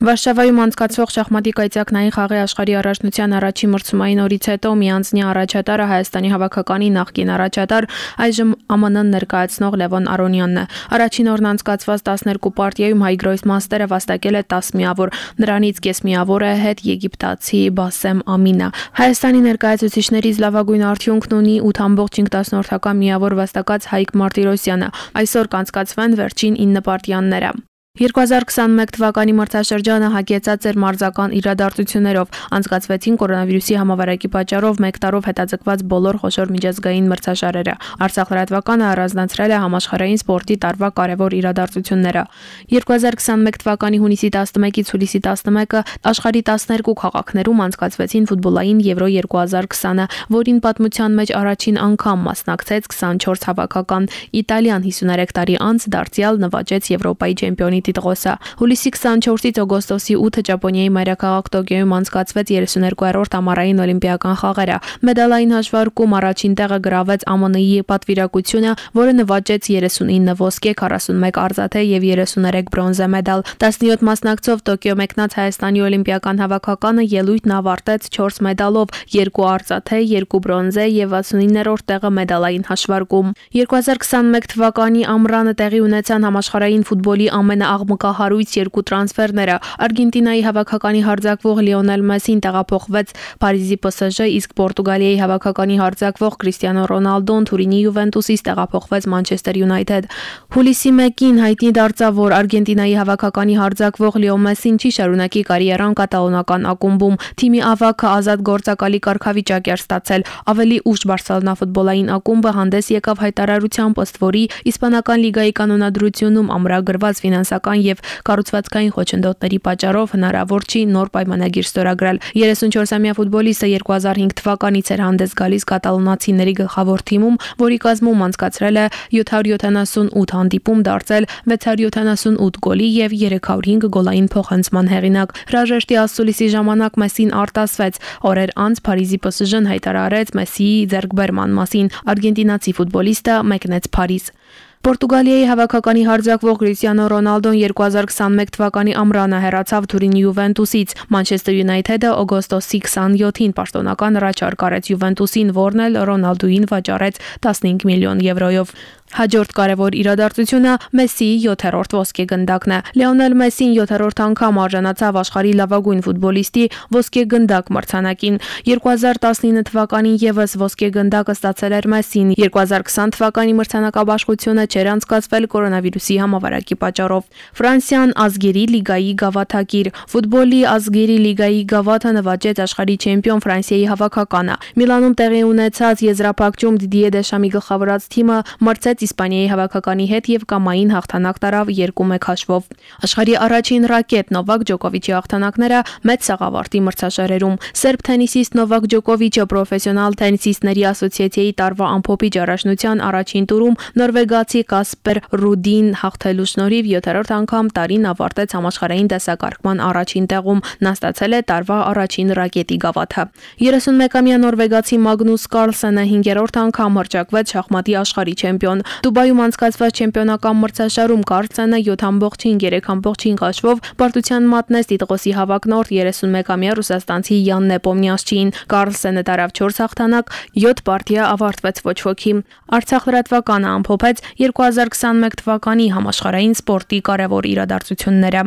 Վարշավայում անցկացվող շախմատի կայծակնային խաղի աշխարհի առաջնության առաջին մրցումային օրից հետո միանձնյա առաջատարը Հայաստանի հավաքականի նախկին առաջատար, այժմ ԱՄՆ ներկայացնող Լևոն Արոնյանն է։ Առաջին օրն անցկացված 12 պարտիայում հայ գրոսմաստերը վաստակել է 10 միավոր, նրանից կես միավոր է հետ եգիպտացի Բասեմ Ամինը։ Հայաստանի ներկայացուցիչներից լավագույն արդյունքն ունի 8.5 միավոր վաստակած Հայկ Մարտիրոսյանը։ Այսօր կանցկացվեն վերջին 9 պարտիաները։ 2021 թվականի մրցաշրջանը հագեցած էր մարզական իրադարձություններով։ Անցկացվեցին կորոնավիրուսի համավարակի պատճառով 1 տարով հետաձգված բոլոր խոշոր միջազգային մրցաշարերը։ Արցախ լրատվականը առանձնացրել է համաշխարհային սպորտի տարվա կարևոր իրադարձությունները։ 2021 թվականի հունիսի 11-ից հուլիսի 11-ը աշխարհի 12 քաղաքներում անցկացվեցին ֆուտբոլային Եվրո 2020-ը, որին պատմության մեջ առաջին անգամ մասնակցեց 24 հավաքական։ Իտալիան 53 տարի անց դարձյալ նվաճեց Եվրոպայի չեմպիոնի տիտղոսը։ Հուլիսի 24-ից օգոստոսի 8-ը Ճապոնիայի մայրաքաղաք Տոկիոյում անցկացվեց 32-րդ ամառային օլիմպիական խաղերը։ Մեդալային հաշվարկում առաջին տեղը գրավեց ԱՄՆ-ի պատվիրակությունը, որը նվաճեց 39 ոսկե, 41 արծաթե եւ 33 բրոնզե մեդալ։ 17 մասնակցով Տոկիո մեկնած Հայաստանի օլիմպիական հավաքականը ելույթն ավարտեց 4 մեդալով՝ 2 արծաթե, 2 բրոնզե եւ 69-րդ տեղը մեդալային հաշվարկում։ 2021 թվականի ամռանը տեղի ունեցան համաշխարհային ֆուտբոլի ամենա աղմկահարույց երկու տրանսֆերները Արգենտինայի հավաքականի հարձակվող Լիոնել Մեսին տեղափոխվեց Փարիզի PSG, իսկ Պորտուգալիայի հավաքականի հարձակվող Կրիստիանո Ռոնալդոն Թուրինի Յուվենտուսից տեղափոխվեց Մանչեսթեր Յունայթեդ։ Հուլիսի 1-ին հայտնի դարձավ, որ Արգենտինայի հավաքականի հարձակվող Լիո Մեսին չի շարունակի կարիերան կատալոնական ակումբում։ Թիմի ավակը ազատ գործակալի կարգավիճակ էր ստացել։ Ավելի ուշ Բարսելոնա ֆուտբոլային ակումբը հանդես եկավ հայտարարությամբ, ըստ որի իսպանական լիգայի կանոնադրությունում ամրագրված ֆինանսական տնտեսական եւ կառուցվածքային խոչընդոտների պատճառով հնարավոր չի նոր պայմանագիր ստորագրել։ 34-ամյա ֆուտբոլիստը 2005 թվականից էր հանդես գալիս կատալոնացիների գլխավոր թիմում, որի կազմում անցկացրել է 778 հանդիպում, դարձել 678 գոլի եւ 305 գոլային փոխանցման հեղինակ։ Հրաժեշտի ասուլիսի ժամանակ Մեսին արտասվեց։ Օրեր անց Փարիզի PSG-ն հայտարարեց Մեսիի ձեռքբերման մասին։ Արգենտինացի ֆուտբոլիստը մեկնեց Փարիզ։ Պորտուգալիայի հավաքականի հարձակվող Կրիստիանո Ռոնալդոն 2021 թվականի ամռանը հեռացավ Թուրինի Յուվենտուսից։ Մանչեսթեր Յունայթեդը օգոստոսի 27-ին պաշտոնական առաջարկ արեց Յուվենտուսին, որն էլ Ռոնալդուին վաճառեց 15 միլիոն եվրոյով։ Հաջորդ կարևոր իրադարձությունը Մեսսիի 7-րդ ոսկե գնդակն է։ Լեոնել Մեսին 7-րդ անգամ արժանացավ աշխարհի լավագույն ֆուտբոլիստի ոսկե գնդակ մրցանակին։ 2019 թվականին եւս ոսկե գնդակը ստացել էր Մեսին։ 2020 թվականի մրցանակաբաշխությունը չէր անցկացվել կորոնավիրուսի համավարակի պատճառով։ Ֆրանսիան ազգերի լիգայի գավաթակիր Ֆուտբոլի ազգերի լիգայի գավաթը նվաճեց աշխարհի չեմպիոն Ֆրանսիայի հավաքականը։ Միլանում տեղի ունեցած եզրափակում Դիդիե Դեշամի գլխավորած թիմը մրցեց տվեց Իսպանիայի հավաքականի հետ եւ կամային հաղթանակ տարավ 2-1 հաշվով։ Աշխարհի առաջին ռակետ Նովակ Ջոկովիչի հաղթանակները մեծ սաղավարտի մրցաշարերում։ Սերբ թենիսիստ Նովակ Ջոկովիչը պրոֆեսիոնալ թենիսիստների ասոցիացիայի տարվա ամփոփիչ առաջնության առաջին տուրում նորվեգացի Կասպեր Ռուդին հաղթելու շնորհիվ 7-րդ անգամ տարին ավարտեց համաշխարհային դասակարգման առաջին տեղում։ Նա ստացել է տարվա առաջին ռակետի գավաթը։ 31-ամյա նորվեգացի Մագնուս Կարլսենը 5-րդ անգամ հռչակվեց շախմատի աշխարհի չեմպիոն։ Դուբայում անցկացված չեմպիոնական մրցաշարում Կարլսենը 7.5-3.5 հաշվով պարտության մատնեց տիտղոսի հավակնորդ 31-ամյա ռուսաստանցի Յան Նեպոմնյասչին։ Կարլսենը տարավ 4 հաղթանակ, 7 պարտիա ավարտվեց ոչ ոքի։ Արցախ լրատվականը ամփոփեց 2021 թվականի համաշխարհային սպորտի կարևոր իրադարձությունները։